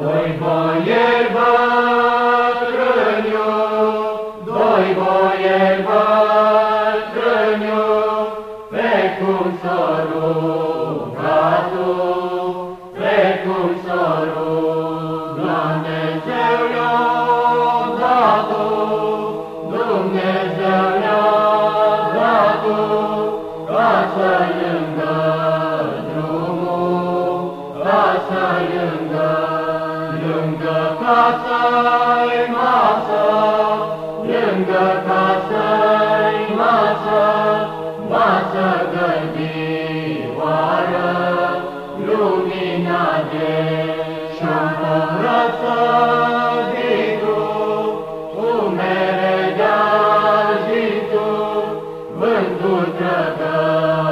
Doi boieri bătrâniu, doi boieri bătrâniu, pe cum s-o ruga tu, pe cum s-o ruga Dumnezeu i-a dat-o, Dumnezeu i-a dat-o, ca să lângă drumul, ca să lângă, lângă casa-i masă, lângă casa-i masă, masă găldioară, lumina de și-o săditul, umere de-ajitul, vântul trăgăra,